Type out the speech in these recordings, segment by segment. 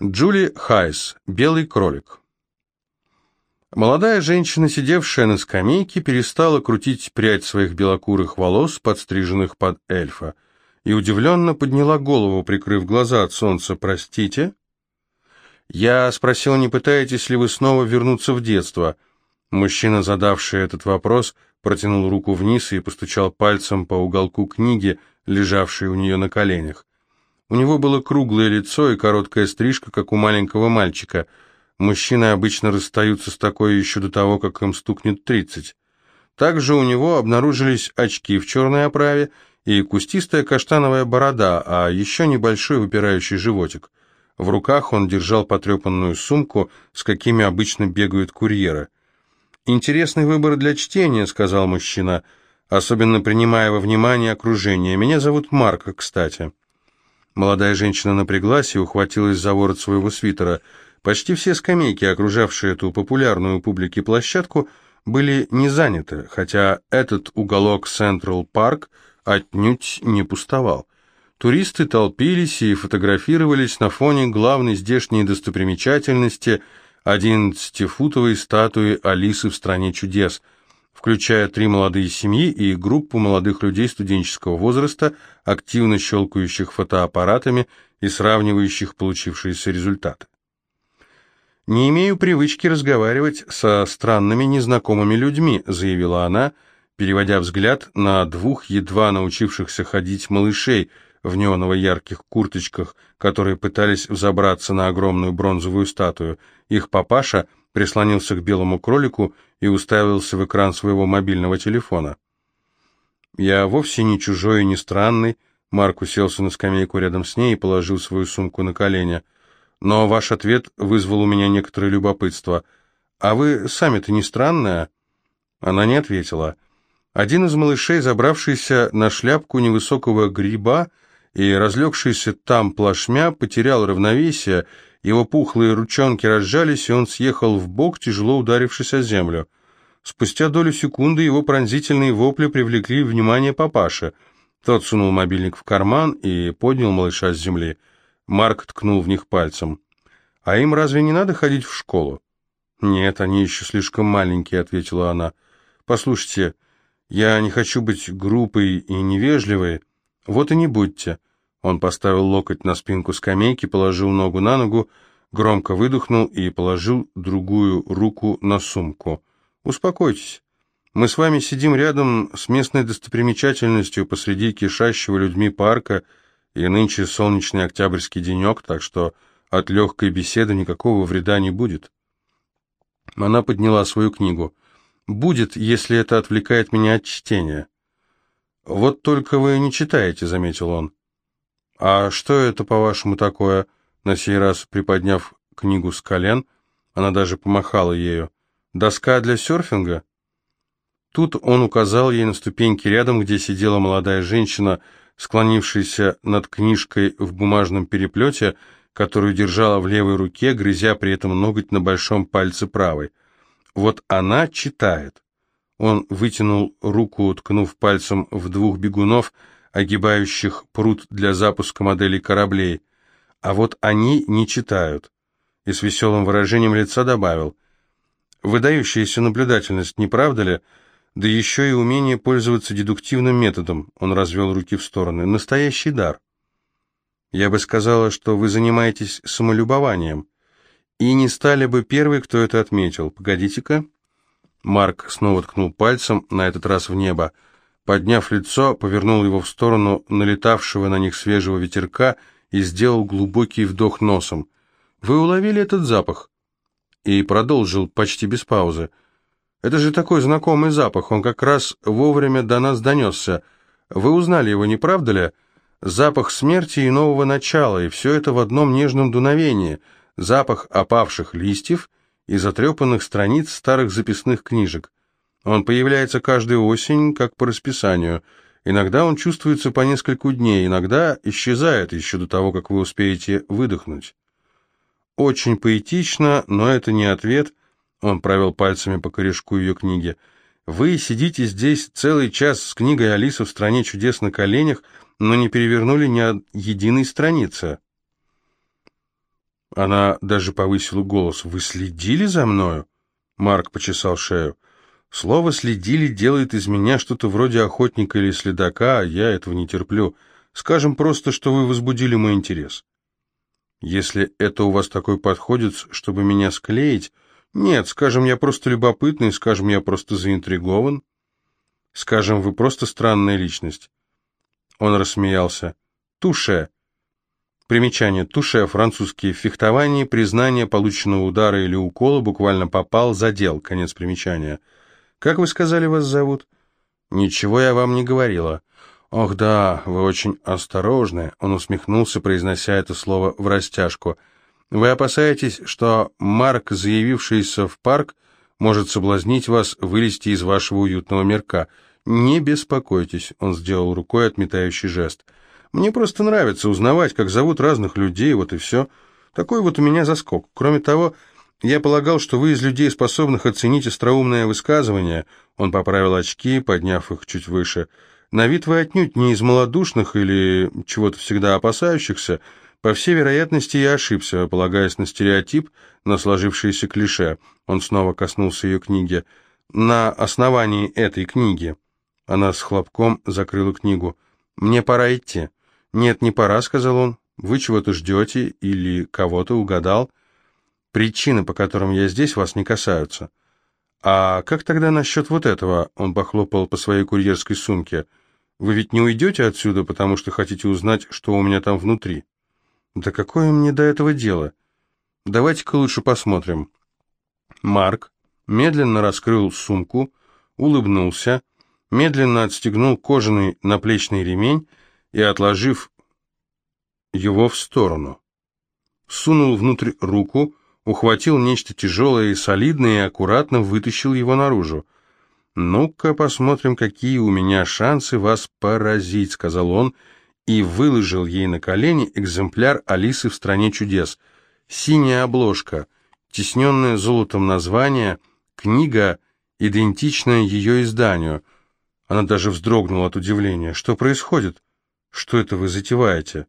Джули Хайс. Белый кролик. Молодая женщина, сидевшая на скамейке, перестала крутить прядь своих белокурых волос, подстриженных под эльфа, и удивленно подняла голову, прикрыв глаза от солнца. «Простите?» «Я спросил, не пытаетесь ли вы снова вернуться в детство?» Мужчина, задавший этот вопрос, протянул руку вниз и постучал пальцем по уголку книги, лежавшей у нее на коленях. У него было круглое лицо и короткая стрижка, как у маленького мальчика. Мужчины обычно расстаются с такой еще до того, как им стукнет тридцать. Также у него обнаружились очки в черной оправе и кустистая каштановая борода, а еще небольшой выпирающий животик. В руках он держал потрепанную сумку, с какими обычно бегают курьеры. «Интересный выбор для чтения», — сказал мужчина, особенно принимая во внимание окружение. «Меня зовут Марк, кстати». Молодая женщина напряглась и ухватилась за ворот своего свитера. Почти все скамейки, окружавшие эту популярную у публики площадку, были не заняты, хотя этот уголок Централ Парк отнюдь не пустовал. Туристы толпились и фотографировались на фоне главной здешней достопримечательности – одиннадцатифутовой статуи Алисы в «Стране чудес», включая три молодые семьи и группу молодых людей студенческого возраста, активно щелкающих фотоаппаратами и сравнивающих получившиеся результаты. «Не имею привычки разговаривать со странными незнакомыми людьми», заявила она, переводя взгляд на двух едва научившихся ходить малышей в неоново-ярких курточках, которые пытались взобраться на огромную бронзовую статую. Их папаша – прислонился к белому кролику и уставился в экран своего мобильного телефона. «Я вовсе не чужой и не странный», Марк уселся на скамейку рядом с ней и положил свою сумку на колени. «Но ваш ответ вызвал у меня некоторое любопытство. А вы сами-то не странная?» Она не ответила. Один из малышей, забравшийся на шляпку невысокого гриба и разлегшийся там плашмя, потерял равновесие его пухлые ручонки разжались, и он съехал в бок, тяжело ударившись о землю. Спустя долю секунды его пронзительные вопли привлекли внимание папаши. Тот сунул мобильник в карман и поднял малыша с земли. Марк ткнул в них пальцем. «А им разве не надо ходить в школу?» «Нет, они еще слишком маленькие», — ответила она. «Послушайте, я не хочу быть грубой и невежливой. Вот и не будьте. Он поставил локоть на спинку скамейки, положил ногу на ногу, громко выдохнул и положил другую руку на сумку. «Успокойтесь. Мы с вами сидим рядом с местной достопримечательностью посреди кишащего людьми парка, и нынче солнечный октябрьский денек, так что от легкой беседы никакого вреда не будет». Она подняла свою книгу. «Будет, если это отвлекает меня от чтения». «Вот только вы не читаете», — заметил он. «А что это, по-вашему, такое?» На сей раз, приподняв книгу с колен, она даже помахала ею. «Доска для серфинга?» Тут он указал ей на ступеньки рядом, где сидела молодая женщина, склонившаяся над книжкой в бумажном переплете, которую держала в левой руке, грызя при этом ноготь на большом пальце правой. Вот она читает. Он вытянул руку, ткнув пальцем в двух бегунов, огибающих пруд для запуска моделей кораблей. А вот они не читают. И с веселым выражением лица добавил. Выдающаяся наблюдательность, не правда ли? Да еще и умение пользоваться дедуктивным методом. Он развел руки в стороны. Настоящий дар. Я бы сказала, что вы занимаетесь самолюбованием. И не стали бы первой, кто это отметил. Погодите-ка. Марк снова ткнул пальцем, на этот раз в небо. Подняв лицо, повернул его в сторону налетавшего на них свежего ветерка и сделал глубокий вдох носом. «Вы уловили этот запах?» И продолжил почти без паузы. «Это же такой знакомый запах, он как раз вовремя до нас донесся. Вы узнали его, не правда ли? Запах смерти и нового начала, и все это в одном нежном дуновении. Запах опавших листьев и затрепанных страниц старых записных книжек. Он появляется каждую осень, как по расписанию. Иногда он чувствуется по нескольку дней, иногда исчезает еще до того, как вы успеете выдохнуть. Очень поэтично, но это не ответ. Он провел пальцами по корешку ее книги. Вы сидите здесь целый час с книгой «Алиса в стране чудес» на коленях, но не перевернули ни единой страницы. Она даже повысила голос. «Вы следили за мною?» Марк почесал шею. «Слово «следили» делает из меня что-то вроде охотника или следака, а я этого не терплю. Скажем просто, что вы возбудили мой интерес». «Если это у вас такой подходит, чтобы меня склеить...» «Нет, скажем, я просто любопытный, скажем, я просто заинтригован. Скажем, вы просто странная личность». Он рассмеялся. «Туше. Примечание. Туше французские. Фехтование, признание полученного удара или укола буквально попал, задел. Конец примечания. Как вы сказали, вас зовут? Ничего я вам не говорила. Ох да, вы очень осторожны. Он усмехнулся, произнося это слово в растяжку. Вы опасаетесь, что Марк, заявившийся в парк, может соблазнить вас вылезти из вашего уютного мирка. Не беспокойтесь, он сделал рукой отметающий жест. — мне просто нравится узнавать, как зовут разных людей, вот и все. Такой вот у меня заскок. Кроме того, я полагал, что вы из людей, способных оценить остроумное высказывание. Он поправил очки, подняв их чуть выше. На вид вы отнюдь не из малодушных или чего-то всегда опасающихся. По всей вероятности, я ошибся, полагаясь на стереотип, на сложившиеся клише. Он снова коснулся ее книги. На основании этой книги. Она с хлопком закрыла книгу. «Мне пора идти». «Нет, не пора», — сказал он. «Вы чего-то ждете или кого-то угадал. Причины, по которым я здесь, вас не касаются». «А как тогда насчет вот этого?» — он похлопал по своей курьерской сумке. «Вы ведь не уйдете отсюда, потому что хотите узнать, что у меня там внутри?» «Да какое мне до этого дело? Давайте-ка лучше посмотрим». Марк медленно раскрыл сумку, улыбнулся, медленно отстегнул кожаный наплечный ремень и, отложив его в сторону, сунул внутрь руку, ухватил нечто тяжелое и солидное и аккуратно вытащил его наружу. «Ну-ка посмотрим, какие у меня шансы вас поразить», — сказал он, и выложил ей на колени экземпляр «Алисы в стране чудес». Синяя обложка, тесненное золотом название, книга, идентичная ее изданию. Она даже вздрогнула от удивления. «Что происходит?» «Что это вы затеваете?»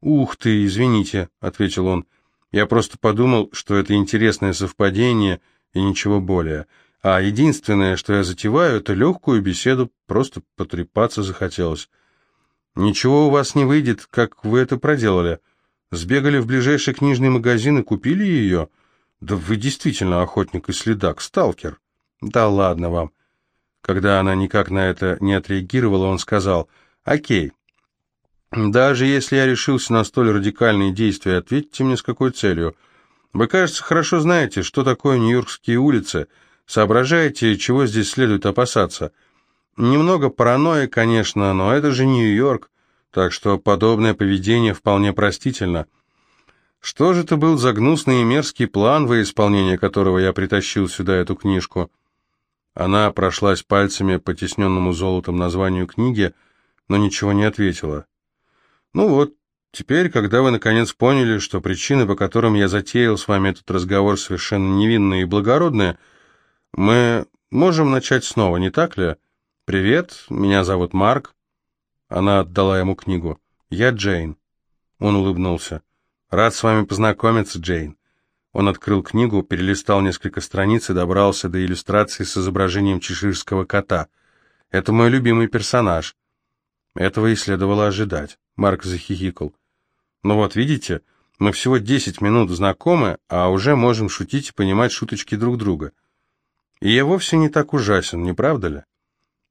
«Ух ты, извините», — ответил он. «Я просто подумал, что это интересное совпадение и ничего более. А единственное, что я затеваю, это легкую беседу, просто потрепаться захотелось». «Ничего у вас не выйдет, как вы это проделали. Сбегали в ближайший книжный магазин и купили ее? Да вы действительно охотник и следак, сталкер». «Да ладно вам». Когда она никак на это не отреагировала, он сказал, «Окей, даже если я решился на столь радикальные действия, ответьте мне, с какой целью. Вы, кажется, хорошо знаете, что такое Нью-Йоркские улицы, соображаете, чего здесь следует опасаться. Немного паранойи, конечно, но это же Нью-Йорк, так что подобное поведение вполне простительно. Что же это был за гнусный и мерзкий план, во исполнение которого я притащил сюда эту книжку? Она прошлась пальцами по тесненному золотом названию книги, но ничего не ответила. Ну вот, теперь, когда вы наконец поняли, что причины, по которым я затеял с вами этот разговор, совершенно невинные и благородные, мы можем начать снова, не так ли? Привет, меня зовут Марк. Она отдала ему книгу. Я Джейн. Он улыбнулся. Рад с вами познакомиться, Джейн. Он открыл книгу, перелистал несколько страниц и добрался до иллюстрации с изображением чеширского кота. Это мой любимый персонаж. Этого и следовало ожидать. Марк захихикал. «Ну вот, видите, мы всего десять минут знакомы, а уже можем шутить и понимать шуточки друг друга. И я вовсе не так ужасен, не правда ли?»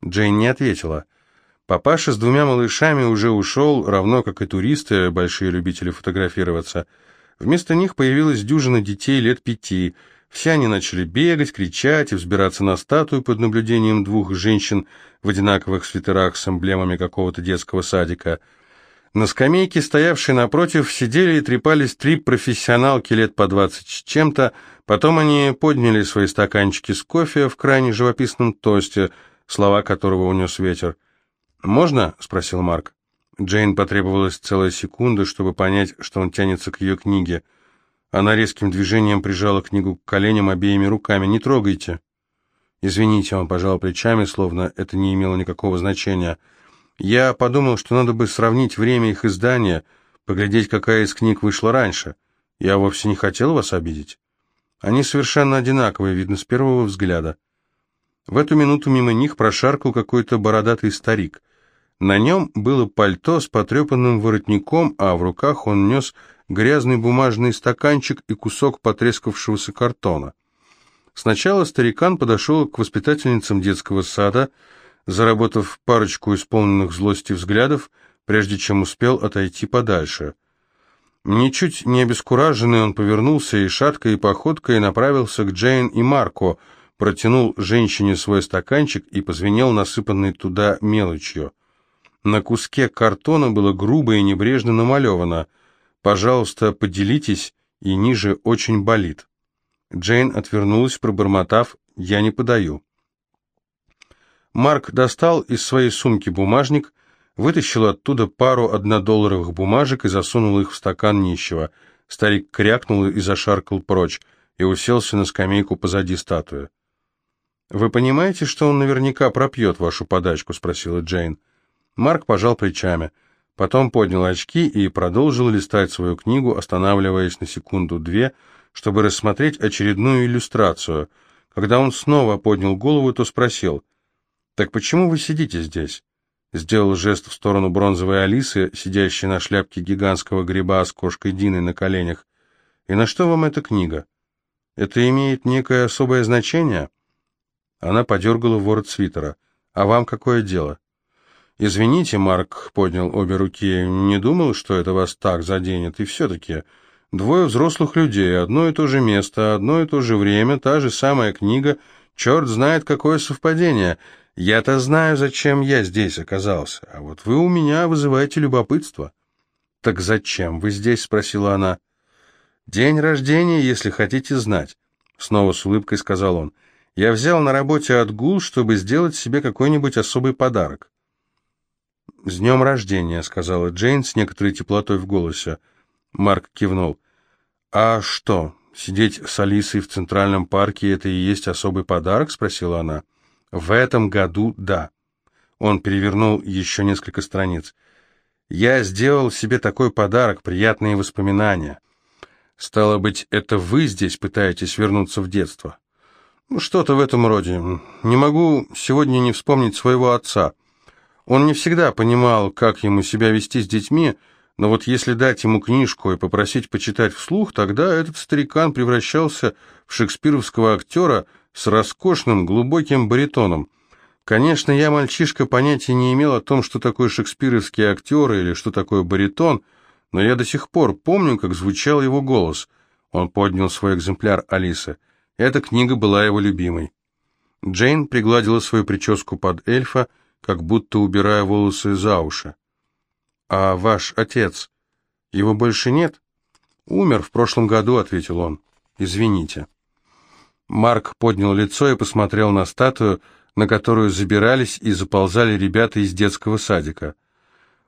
Джейн не ответила. Папаша с двумя малышами уже ушел, равно как и туристы, большие любители фотографироваться. Вместо них появилась дюжина детей лет пяти. Все они начали бегать, кричать и взбираться на статую под наблюдением двух женщин в одинаковых свитерах с эмблемами какого-то детского садика – на скамейке, стоявшей напротив, сидели и трепались три профессионалки лет по двадцать с чем-то, потом они подняли свои стаканчики с кофе в крайне живописном тосте, слова которого унес ветер. «Можно?» — спросил Марк. Джейн потребовалась целая секунда, чтобы понять, что он тянется к ее книге. Она резким движением прижала книгу к коленям обеими руками. «Не трогайте!» «Извините», — он пожал плечами, словно это не имело никакого значения — я подумал, что надо бы сравнить время их издания, поглядеть, какая из книг вышла раньше. Я вовсе не хотел вас обидеть. Они совершенно одинаковые, видно, с первого взгляда. В эту минуту мимо них прошаркал какой-то бородатый старик. На нем было пальто с потрепанным воротником, а в руках он нес грязный бумажный стаканчик и кусок потрескавшегося картона. Сначала старикан подошел к воспитательницам детского сада, заработав парочку исполненных злости взглядов, прежде чем успел отойти подальше. Ничуть не обескураженный он повернулся и шаткой походкой направился к Джейн и Марко, протянул женщине свой стаканчик и позвенел насыпанной туда мелочью. На куске картона было грубо и небрежно намалевано «Пожалуйста, поделитесь, и ниже очень болит». Джейн отвернулась, пробормотав «Я не подаю». Марк достал из своей сумки бумажник, вытащил оттуда пару однодолларовых бумажек и засунул их в стакан нищего. Старик крякнул и зашаркал прочь, и уселся на скамейку позади статуи. «Вы понимаете, что он наверняка пропьет вашу подачку?» — спросила Джейн. Марк пожал плечами. Потом поднял очки и продолжил листать свою книгу, останавливаясь на секунду-две, чтобы рассмотреть очередную иллюстрацию. Когда он снова поднял голову, то спросил, «Так почему вы сидите здесь?» Сделал жест в сторону бронзовой Алисы, сидящей на шляпке гигантского гриба с кошкой Диной на коленях. «И на что вам эта книга? Это имеет некое особое значение?» Она подергала ворот свитера. «А вам какое дело?» «Извините, Марк», — поднял обе руки, — «не думал, что это вас так заденет, и все-таки...» Двое взрослых людей, одно и то же место, одно и то же время, та же самая книга. Черт знает, какое совпадение. Я-то знаю, зачем я здесь оказался, а вот вы у меня вызываете любопытство». «Так зачем вы здесь?» — спросила она. «День рождения, если хотите знать», — снова с улыбкой сказал он. «Я взял на работе отгул, чтобы сделать себе какой-нибудь особый подарок». «С днем рождения», — сказала Джейн с некоторой теплотой в голосе. Марк кивнул. «А что, сидеть с Алисой в Центральном парке — это и есть особый подарок?» — спросила она. «В этом году — да». Он перевернул еще несколько страниц. «Я сделал себе такой подарок, приятные воспоминания. Стало быть, это вы здесь пытаетесь вернуться в детство?» «Ну, что-то в этом роде. Не могу сегодня не вспомнить своего отца. Он не всегда понимал, как ему себя вести с детьми, — но вот если дать ему книжку и попросить почитать вслух, тогда этот старикан превращался в шекспировского актера с роскошным глубоким баритоном. Конечно, я, мальчишка, понятия не имел о том, что такое шекспировский актер или что такое баритон, но я до сих пор помню, как звучал его голос. Он поднял свой экземпляр Алисы. Эта книга была его любимой. Джейн пригладила свою прическу под эльфа, как будто убирая волосы за уши. «А ваш отец? Его больше нет?» «Умер в прошлом году», — ответил он. «Извините». Марк поднял лицо и посмотрел на статую, на которую забирались и заползали ребята из детского садика.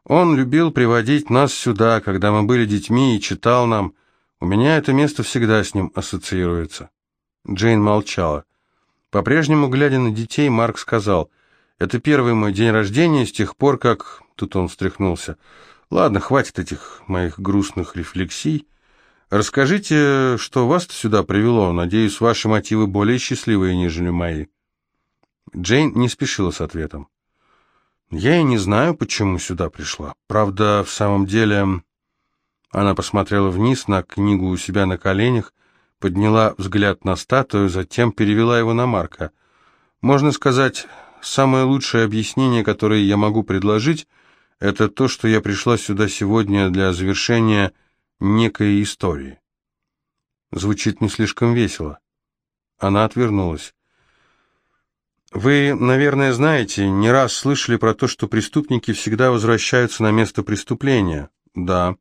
Он любил приводить нас сюда, когда мы были детьми, и читал нам. У меня это место всегда с ним ассоциируется. Джейн молчала. По-прежнему, глядя на детей, Марк сказал, «Это первый мой день рождения с тех пор, как Тут он встряхнулся. Ладно, хватит этих моих грустных рефлексий. Расскажите, что вас сюда привело. Надеюсь, ваши мотивы более счастливые, нежели мои. Джейн не спешила с ответом. Я и не знаю, почему сюда пришла. Правда, в самом деле... Она посмотрела вниз на книгу у себя на коленях, подняла взгляд на статую, затем перевела его на Марка. Можно сказать, самое лучшее объяснение, которое я могу предложить — это то, что я пришла сюда сегодня для завершения некой истории. Звучит не слишком весело. Она отвернулась. Вы, наверное, знаете, не раз слышали про то, что преступники всегда возвращаются на место преступления. Да.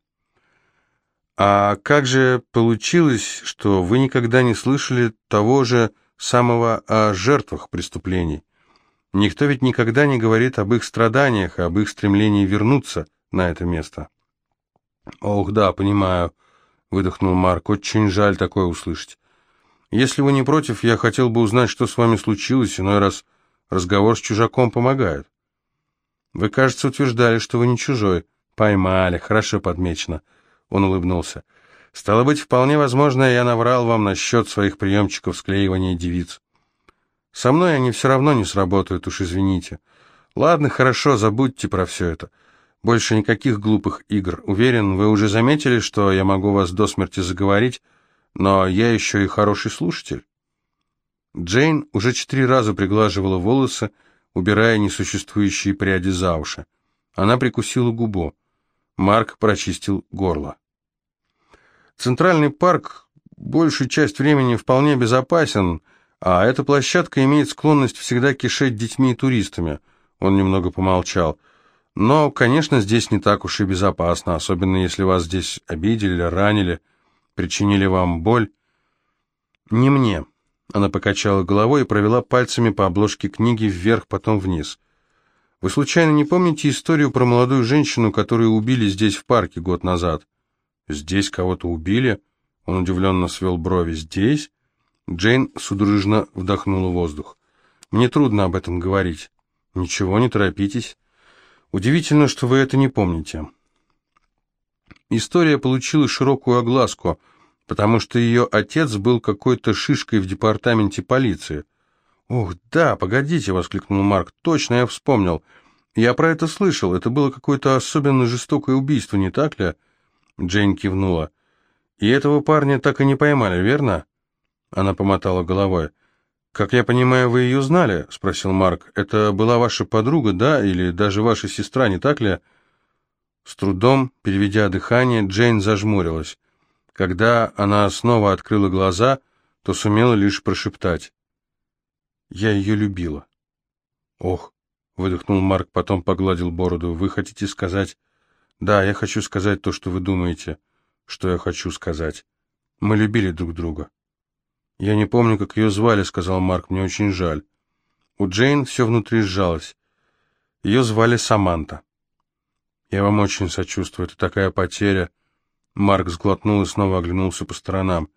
А как же получилось, что вы никогда не слышали того же самого о жертвах преступлений? Никто ведь никогда не говорит об их страданиях, об их стремлении вернуться на это место. «Ох, да, понимаю», — выдохнул Марк, — «очень жаль такое услышать. Если вы не против, я хотел бы узнать, что с вами случилось, иной раз разговор с чужаком помогает». «Вы, кажется, утверждали, что вы не чужой». «Поймали, хорошо подмечено», — он улыбнулся. Стало быть, вполне возможно, я наврал вам насчет своих приемчиков склеивания девиц. Со мной они все равно не сработают, уж извините. Ладно, хорошо, забудьте про все это. Больше никаких глупых игр. Уверен, вы уже заметили, что я могу вас до смерти заговорить, но я еще и хороший слушатель. Джейн уже четыре раза приглаживала волосы, убирая несуществующие пряди за уши. Она прикусила губу. Марк прочистил горло. Центральный парк большую часть времени вполне безопасен, а эта площадка имеет склонность всегда кишеть детьми и туристами. Он немного помолчал. Но, конечно, здесь не так уж и безопасно, особенно если вас здесь обидели, ранили, причинили вам боль. Не мне. Она покачала головой и провела пальцами по обложке книги вверх, потом вниз. Вы случайно не помните историю про молодую женщину, которую убили здесь в парке год назад? Здесь кого-то убили? Он удивленно свел брови. Здесь? Джейн судорожно вдохнула воздух. Мне трудно об этом говорить. Ничего, не торопитесь. Удивительно, что вы это не помните. История получила широкую огласку, потому что ее отец был какой-то шишкой в департаменте полиции. «Ух, да, погодите!» — воскликнул Марк. «Точно, я вспомнил. Я про это слышал. Это было какое-то особенно жестокое убийство, не так ли?» Джейн кивнула. «И этого парня так и не поймали, верно?» Она помотала головой. «Как я понимаю, вы ее знали?» — спросил Марк. «Это была ваша подруга, да? Или даже ваша сестра, не так ли?» С трудом, переведя дыхание, Джейн зажмурилась. Когда она снова открыла глаза, то сумела лишь прошептать. «Я ее любила». «Ох», — выдохнул Марк, потом погладил бороду. «Вы хотите сказать...» «Да, я хочу сказать то, что вы думаете, что я хочу сказать. Мы любили друг друга». «Я не помню, как ее звали», — сказал Марк, — «мне очень жаль». У Джейн все внутри сжалось. Ее звали Саманта. «Я вам очень сочувствую, это такая потеря». Марк сглотнул и снова оглянулся по сторонам.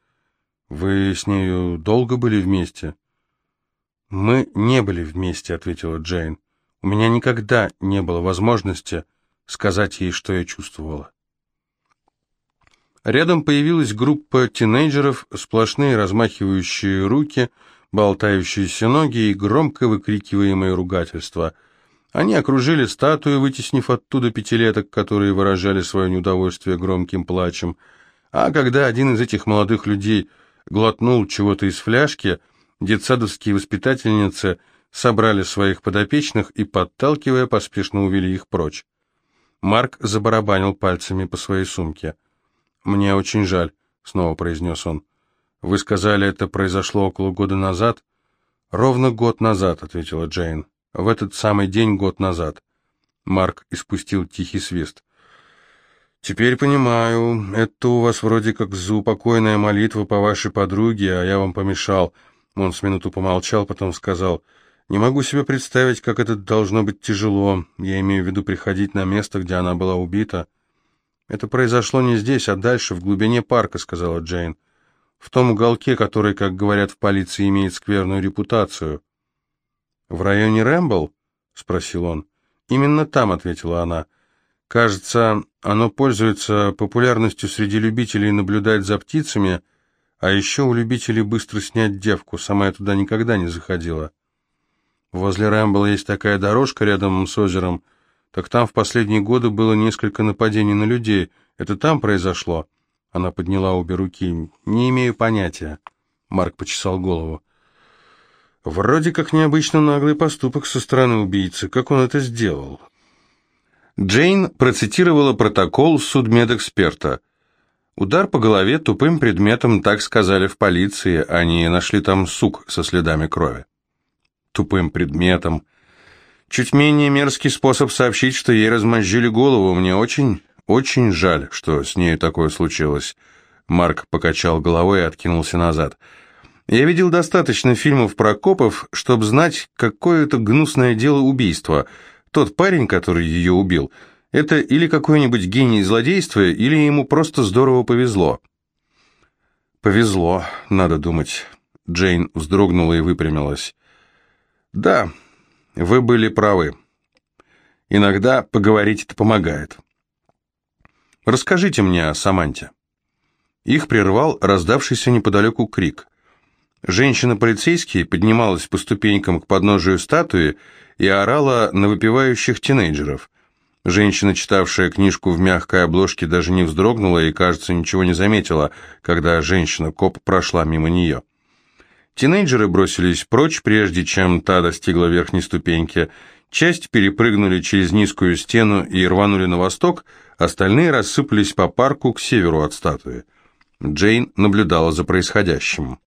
«Вы с нею долго были вместе?» «Мы не были вместе», — ответила Джейн. «У меня никогда не было возможности сказать ей, что я чувствовала. Рядом появилась группа тинейджеров, сплошные размахивающие руки, болтающиеся ноги и громко выкрикиваемые ругательства. Они окружили статую, вытеснив оттуда пятилеток, которые выражали свое неудовольствие громким плачем. А когда один из этих молодых людей глотнул чего-то из фляжки, детсадовские воспитательницы собрали своих подопечных и, подталкивая, поспешно увели их прочь. Марк забарабанил пальцами по своей сумке. «Мне очень жаль», — снова произнес он. «Вы сказали, это произошло около года назад?» «Ровно год назад», — ответила Джейн. «В этот самый день год назад». Марк испустил тихий свист. «Теперь понимаю, это у вас вроде как заупокойная молитва по вашей подруге, а я вам помешал». Он с минуту помолчал, потом сказал... Не могу себе представить, как это должно быть тяжело. Я имею в виду приходить на место, где она была убита. Это произошло не здесь, а дальше, в глубине парка, сказала Джейн. В том уголке, который, как говорят в полиции, имеет скверную репутацию. В районе Рэмбл? спросил он. Именно там, ответила она. Кажется, оно пользуется популярностью среди любителей наблюдать за птицами, а еще у любителей быстро снять девку. Сама я туда никогда не заходила. Возле Рэмбла есть такая дорожка рядом с озером. Так там в последние годы было несколько нападений на людей. Это там произошло?» Она подняла обе руки. «Не имею понятия». Марк почесал голову. «Вроде как необычно наглый поступок со стороны убийцы. Как он это сделал?» Джейн процитировала протокол судмедэксперта. Удар по голове тупым предметом, так сказали в полиции, они нашли там сук со следами крови тупым предметом. Чуть менее мерзкий способ сообщить, что ей размозжили голову. Мне очень, очень жаль, что с нею такое случилось. Марк покачал головой и откинулся назад. Я видел достаточно фильмов про копов, чтобы знать, какое это гнусное дело убийства. Тот парень, который ее убил, это или какой-нибудь гений злодейства, или ему просто здорово повезло. Повезло, надо думать. Джейн вздрогнула и выпрямилась. Да, вы были правы. Иногда поговорить это помогает. Расскажите мне о Саманте. Их прервал раздавшийся неподалеку крик. Женщина-полицейский поднималась по ступенькам к подножию статуи и орала на выпивающих тинейджеров. Женщина, читавшая книжку в мягкой обложке, даже не вздрогнула и, кажется, ничего не заметила, когда женщина-коп прошла мимо нее. Тинейджеры бросились прочь, прежде чем та достигла верхней ступеньки. Часть перепрыгнули через низкую стену и рванули на восток, остальные рассыпались по парку к северу от статуи. Джейн наблюдала за происходящим.